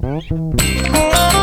Thank you.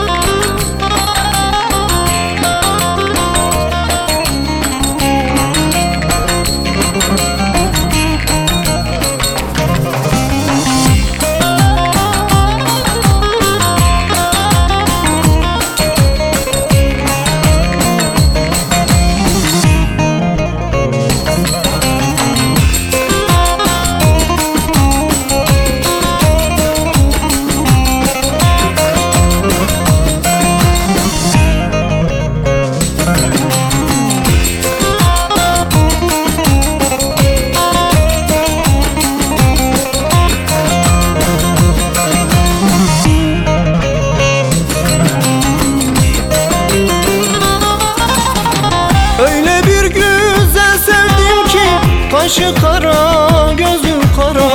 Kaşı kara gözü kara.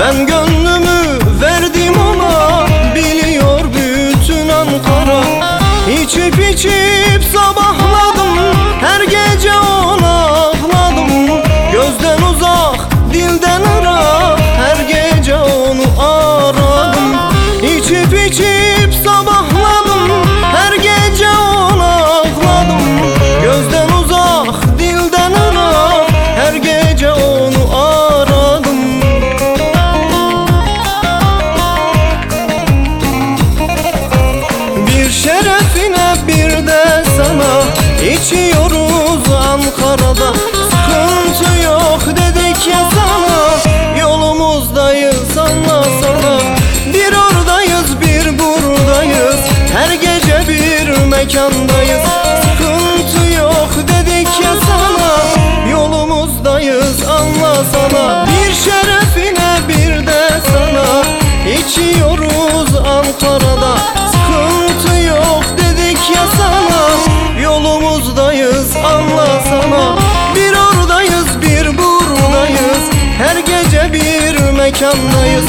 Ben gönlümü mekandayız. Sıkıntı yok dedik ya sana. Yolumuzdayız anla sana. Bir şerefine bir de sana. İçiyoruz Ankara'da. Sıkıntı yok dedik ya sana. Yolumuzdayız anla sana. Bir oradayız bir buradayız Her gece bir mekandayız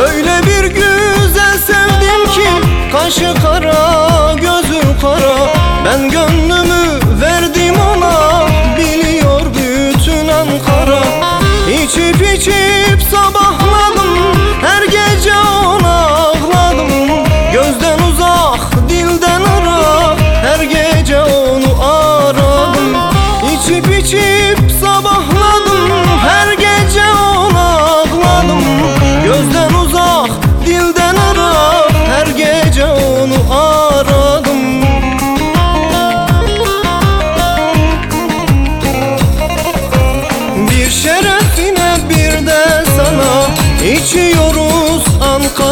Öyle bir güzel sevdim ki Kaşı kara gözü kara. Ben gönlümü verdim ona Biliyor bütün Ankara. İçip içip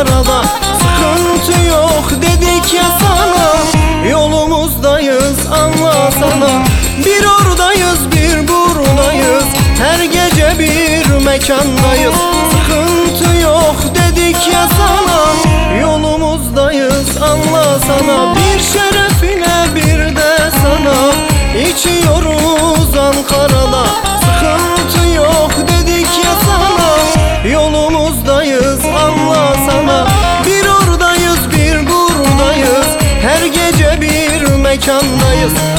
Ankara'da Sıkıntı yok dedik ya sana. Yolumuzdayız anla sana. Bir oradayız bir buradayız. Her gece bir mekandayız. Sıkıntı yok dedik ya sana oradayız